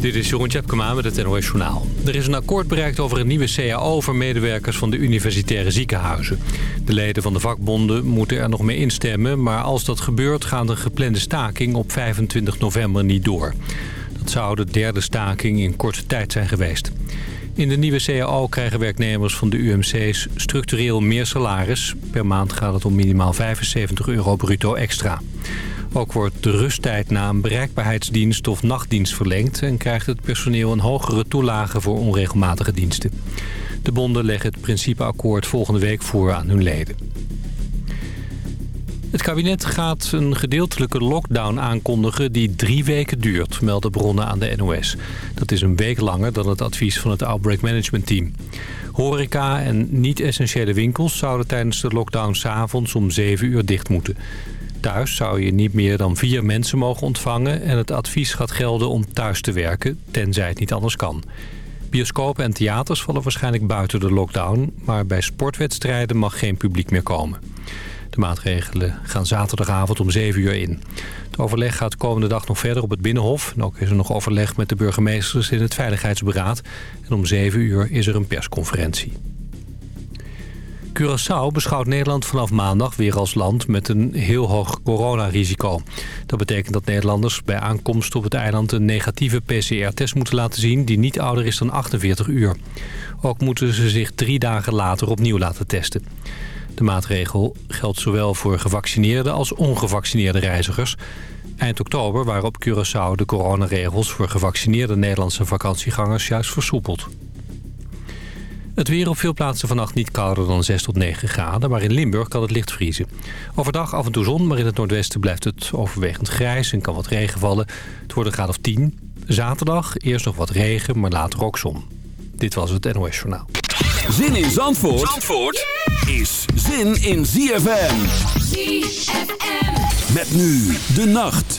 Dit is Jeroen Tjepkema met het NOS Journaal. Er is een akkoord bereikt over een nieuwe CAO voor medewerkers van de universitaire ziekenhuizen. De leden van de vakbonden moeten er nog mee instemmen... maar als dat gebeurt gaat de geplande staking op 25 november niet door. Dat zou de derde staking in korte tijd zijn geweest. In de nieuwe CAO krijgen werknemers van de UMC's structureel meer salaris. Per maand gaat het om minimaal 75 euro bruto extra. Ook wordt de rusttijd na een bereikbaarheidsdienst of nachtdienst verlengd... en krijgt het personeel een hogere toelage voor onregelmatige diensten. De bonden leggen het principeakkoord volgende week voor aan hun leden. Het kabinet gaat een gedeeltelijke lockdown aankondigen die drie weken duurt, melden bronnen aan de NOS. Dat is een week langer dan het advies van het Outbreak Management Team. Horeca en niet-essentiële winkels zouden tijdens de lockdown s'avonds om 7 uur dicht moeten. Thuis zou je niet meer dan vier mensen mogen ontvangen... en het advies gaat gelden om thuis te werken, tenzij het niet anders kan. Bioscopen en theaters vallen waarschijnlijk buiten de lockdown... maar bij sportwedstrijden mag geen publiek meer komen. De maatregelen gaan zaterdagavond om 7 uur in. Het overleg gaat komende dag nog verder op het Binnenhof. En ook is er nog overleg met de burgemeesters in het Veiligheidsberaad. En om 7 uur is er een persconferentie. Curaçao beschouwt Nederland vanaf maandag weer als land met een heel hoog coronarisico. Dat betekent dat Nederlanders bij aankomst op het eiland een negatieve PCR-test moeten laten zien die niet ouder is dan 48 uur. Ook moeten ze zich drie dagen later opnieuw laten testen. De maatregel geldt zowel voor gevaccineerde als ongevaccineerde reizigers. Eind oktober waren op Curaçao de coronaregels voor gevaccineerde Nederlandse vakantiegangers juist versoepeld. Het weer op veel plaatsen vannacht niet kouder dan 6 tot 9 graden, maar in Limburg kan het licht vriezen. Overdag af en toe zon, maar in het noordwesten blijft het overwegend grijs en kan wat regen vallen. Het wordt een graad of 10. Zaterdag eerst nog wat regen, maar later ook zon. Dit was het NOS Journaal. Zin in Zandvoort, Zandvoort is zin in ZFM. ZFM. Met nu de nacht.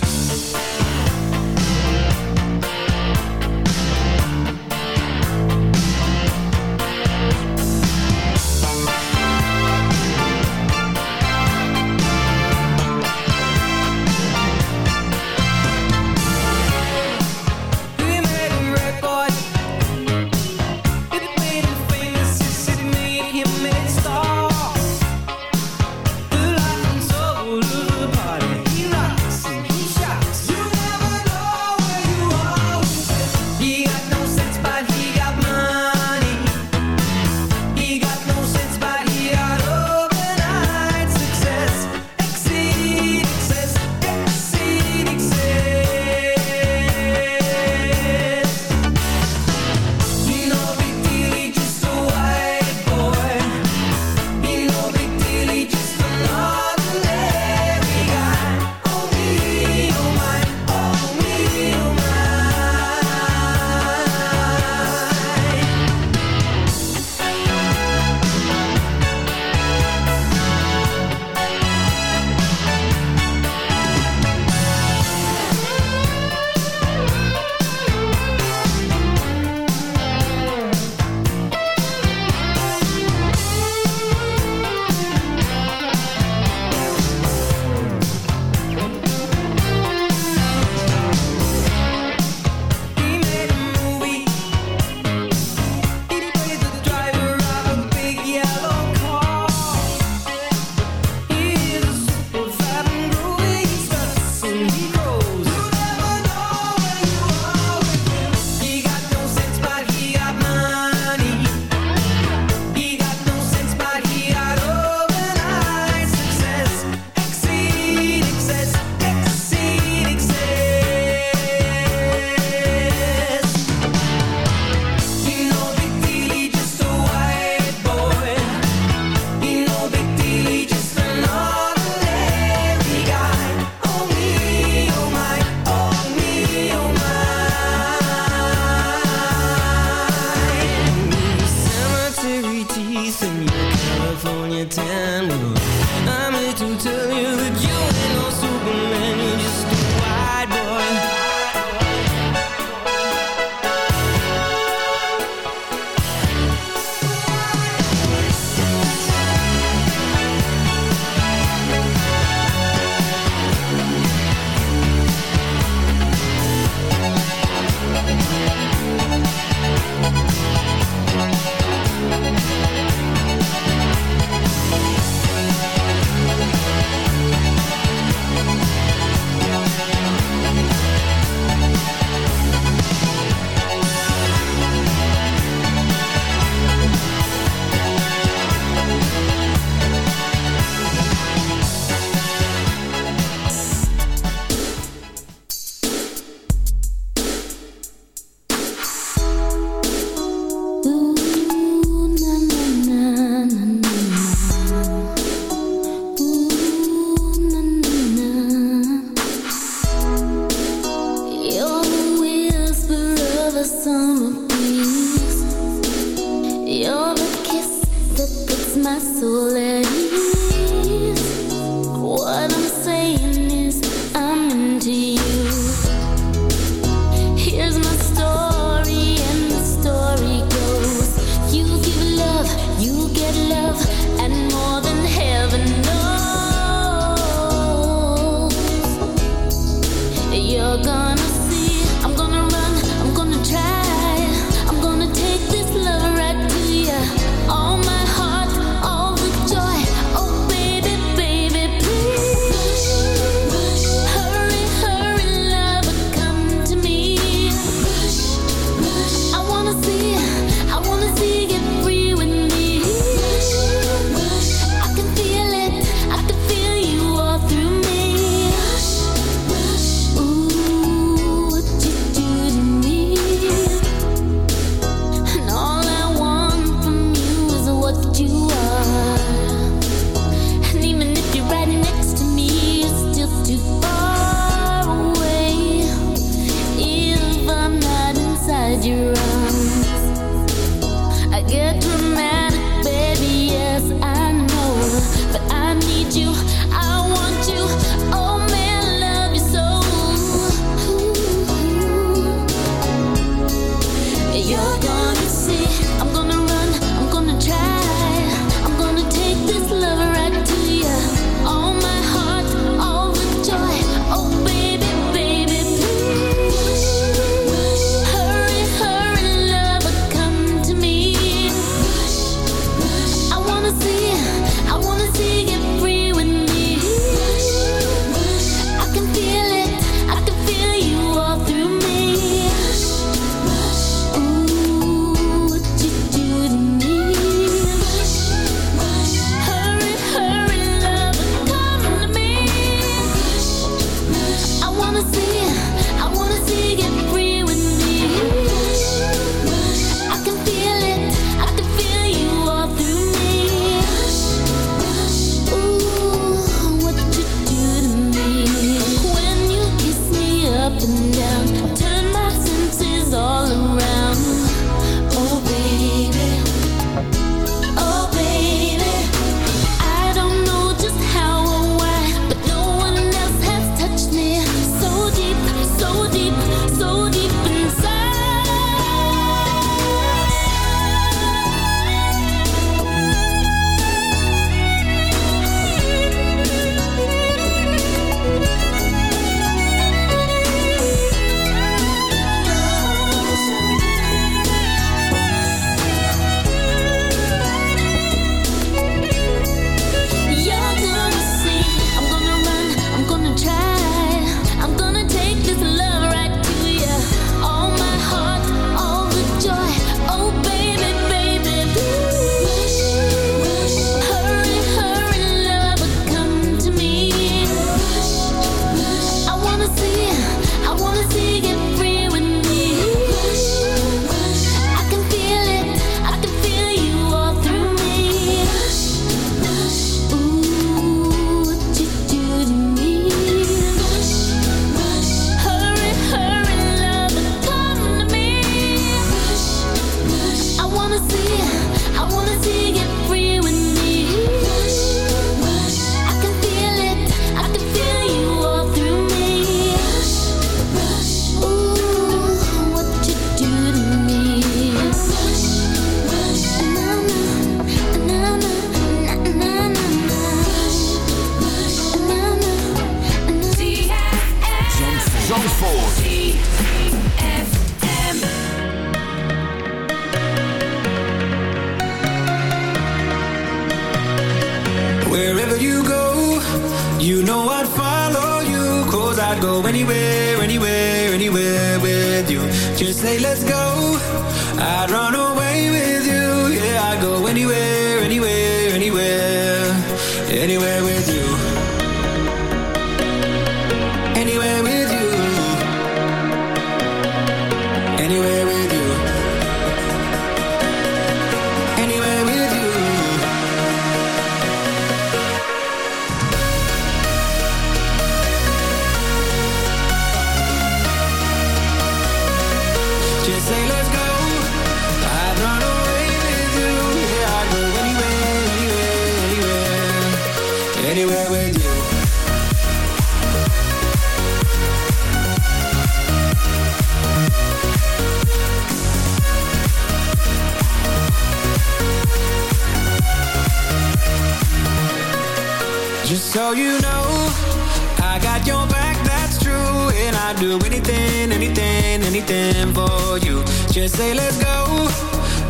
Anything, anything, for you. Just say let's go.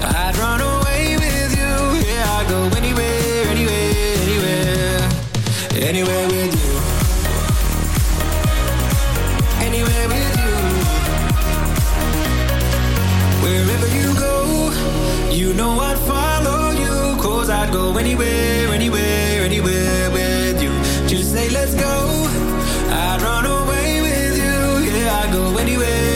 I'd run away with you. Yeah, I'd go anywhere, anywhere, anywhere. Anywhere with you. Anywhere with you. Wherever you go You know I'd follow you. Cause I'd go anywhere, anywhere, anywhere with you. Just say let's go anywhere,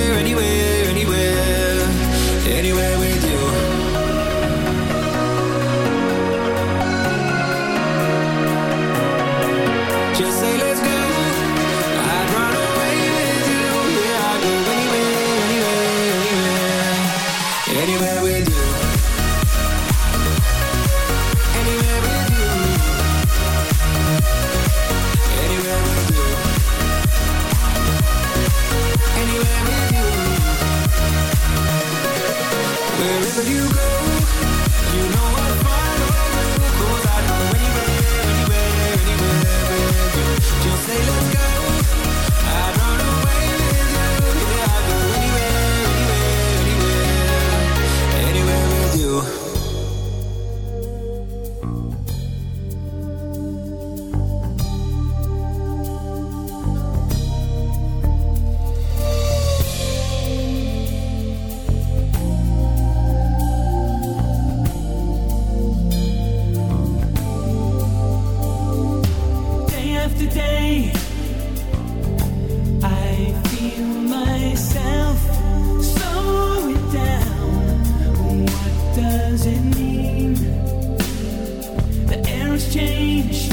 change.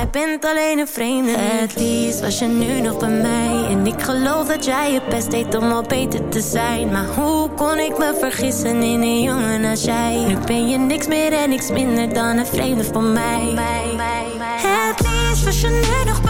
jij bent alleen een vreemde. Het liefst was je nu nog bij mij. En ik geloof dat jij je best deed om al beter te zijn. Maar hoe kon ik me vergissen in een jongen als jij? Nu ben je niks meer en niks minder dan een vreemde van mij. Het liefst was je nu nog bij mij.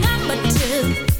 number two.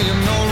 you know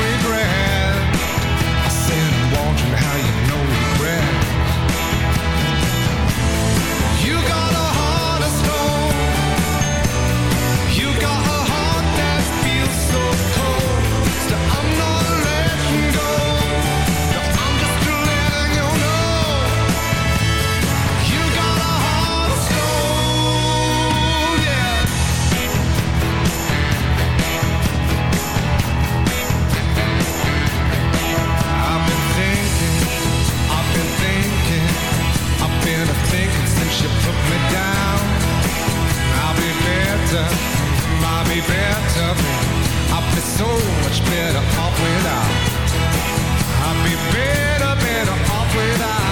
better, might be better. I'd be so much better off without. I'd be better, better off without.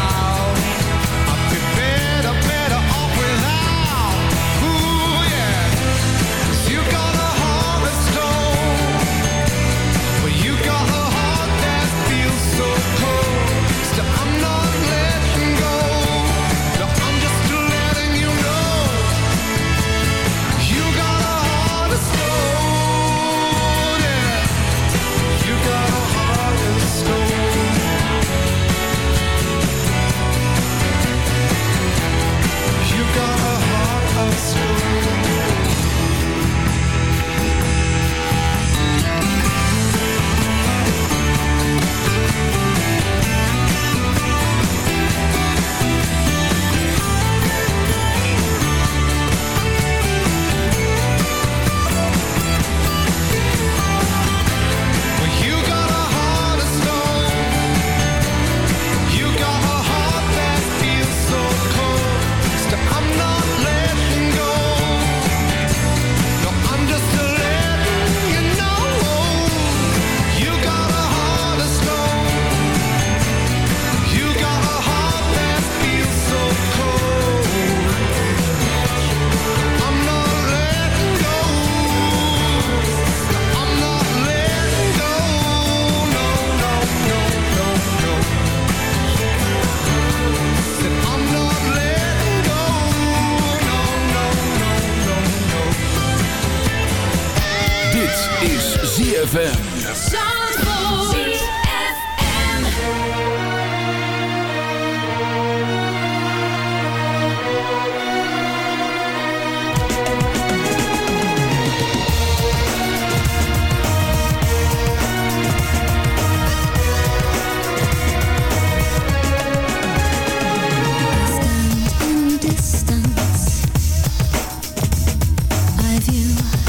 of you.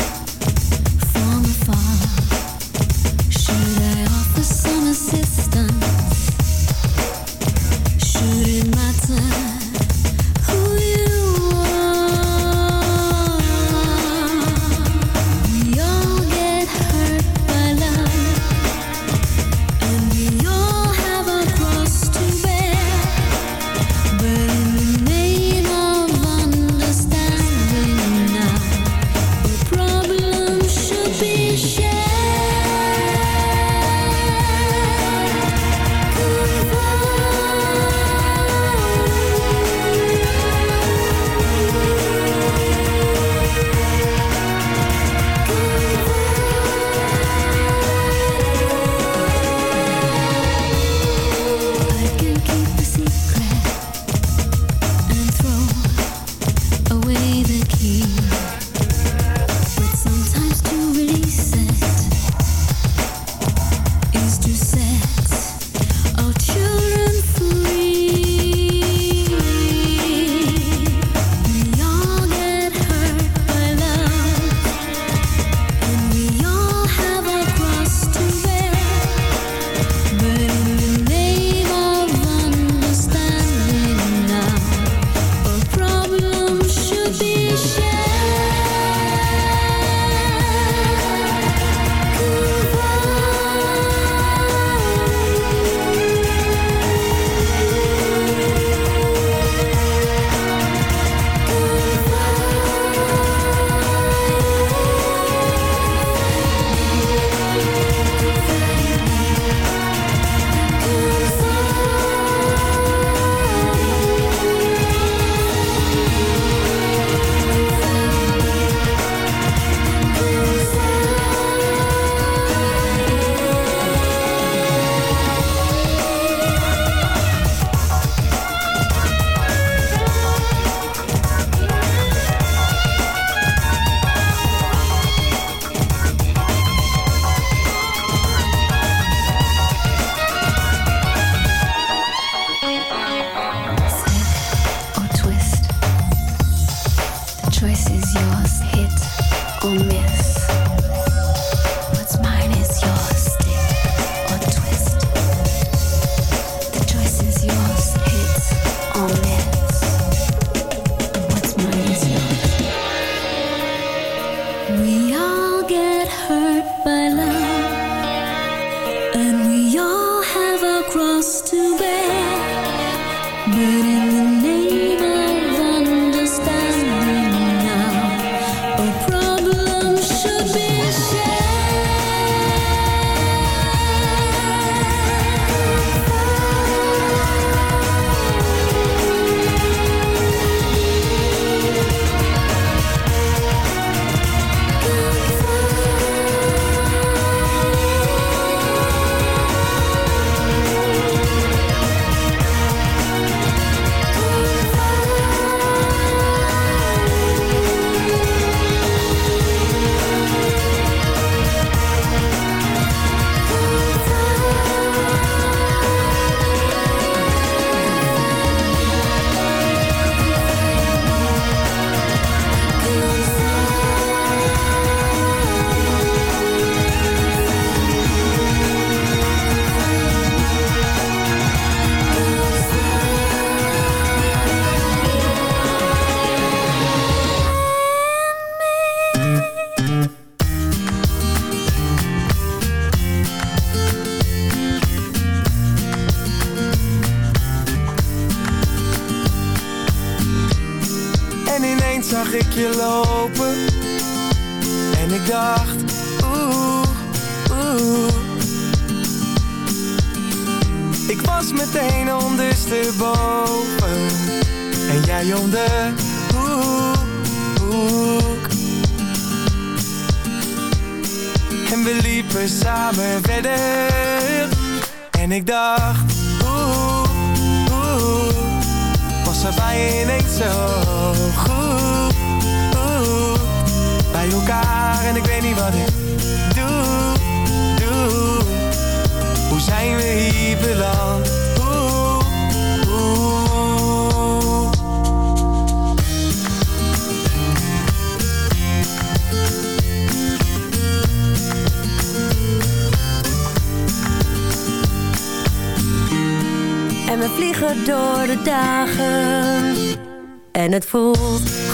Het voelt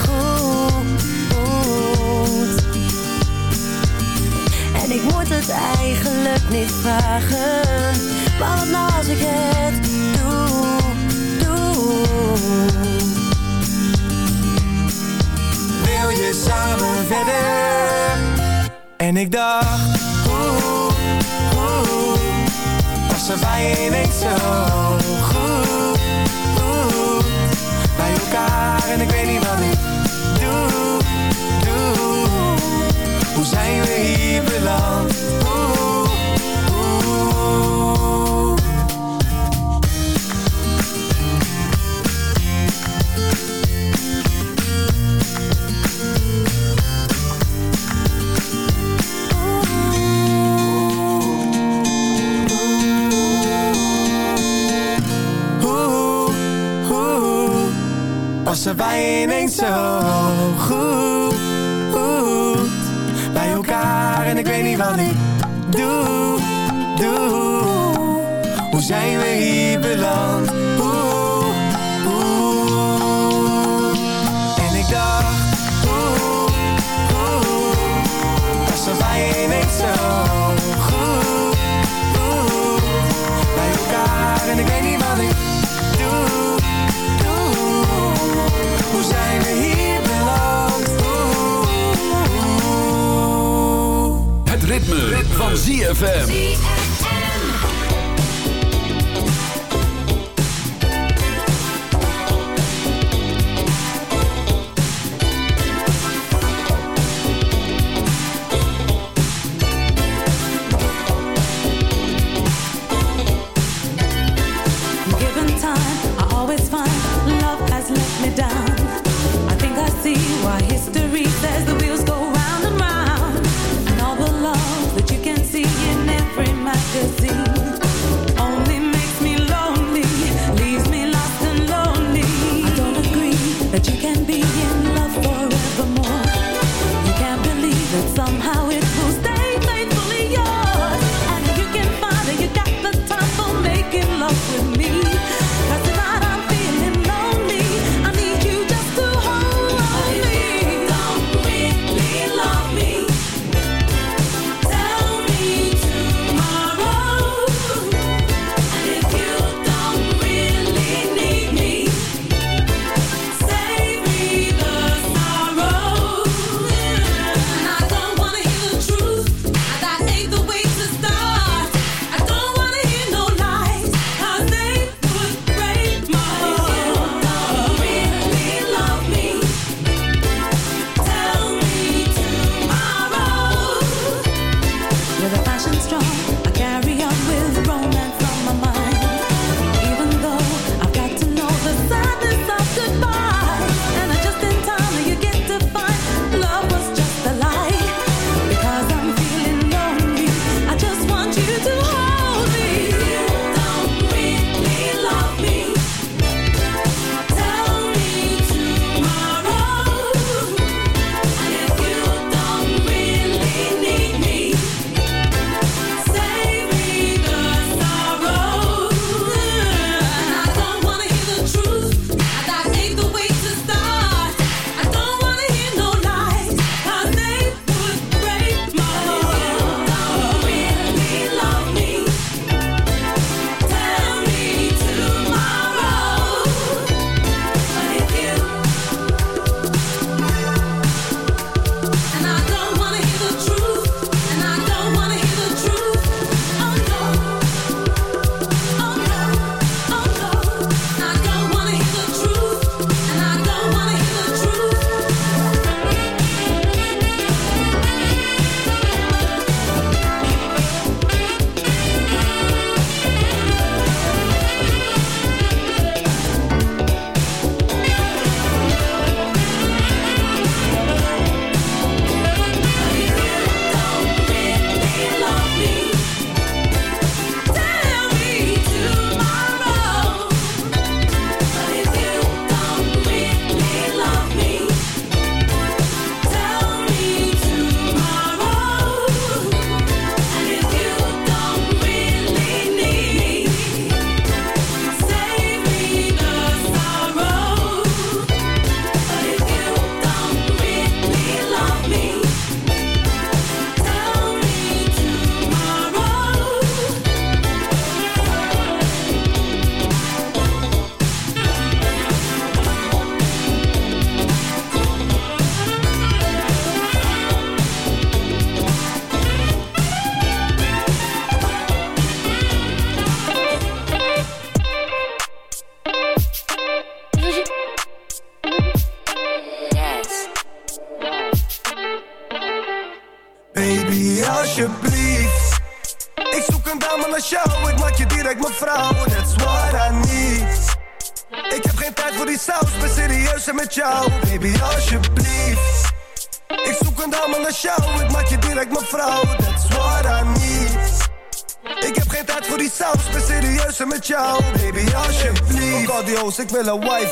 ik wil een wifey home Ik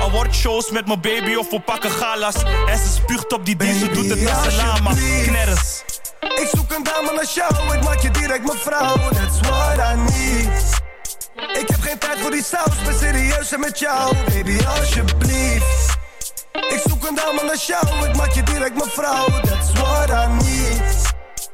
Awardshows met mijn baby of we pakken galas. En ze spuugt op die ze doet het met z'n lama. Knerres. Ik zoek een dame naar jou, ik maak je direct mijn vrouw. That's what I need. Ik heb geen tijd voor die saus, ben serieus en met jou. Baby, alsjeblieft. Ik zoek een dame naar jou, ik maak je direct mijn vrouw. That's what I need.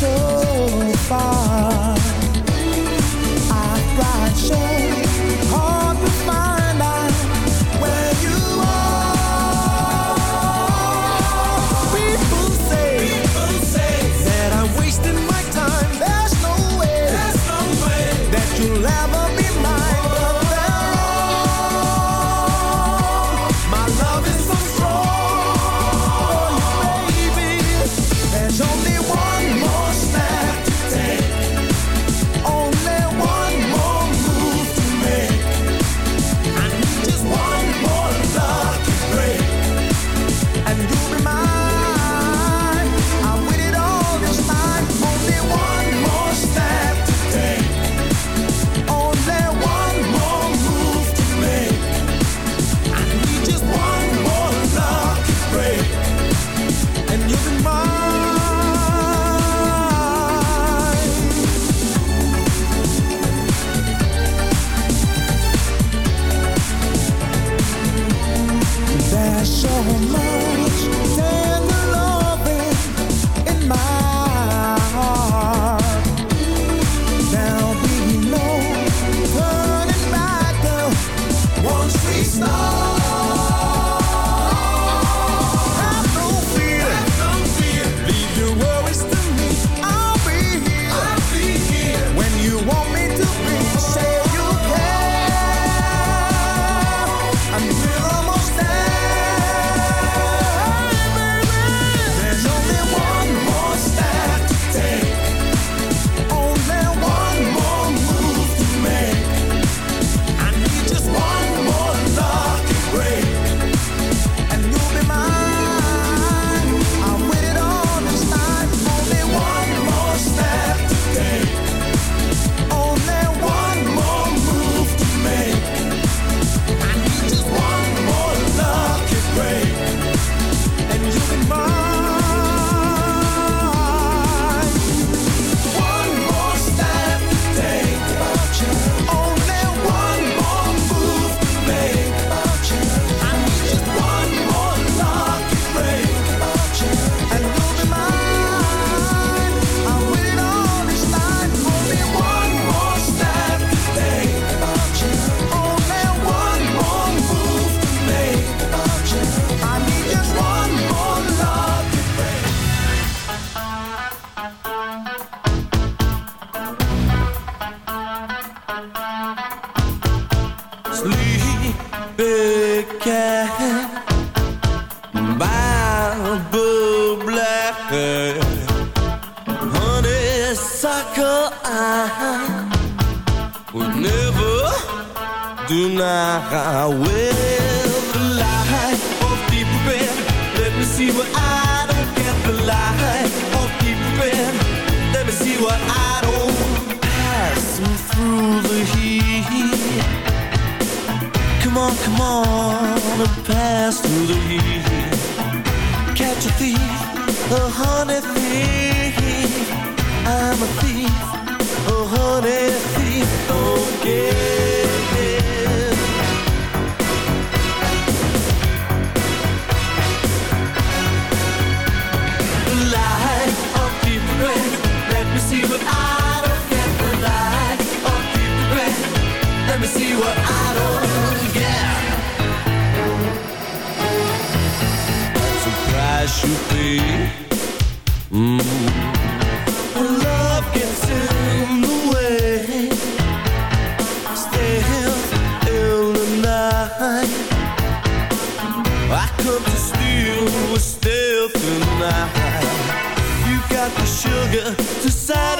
So far. sugar to satisfy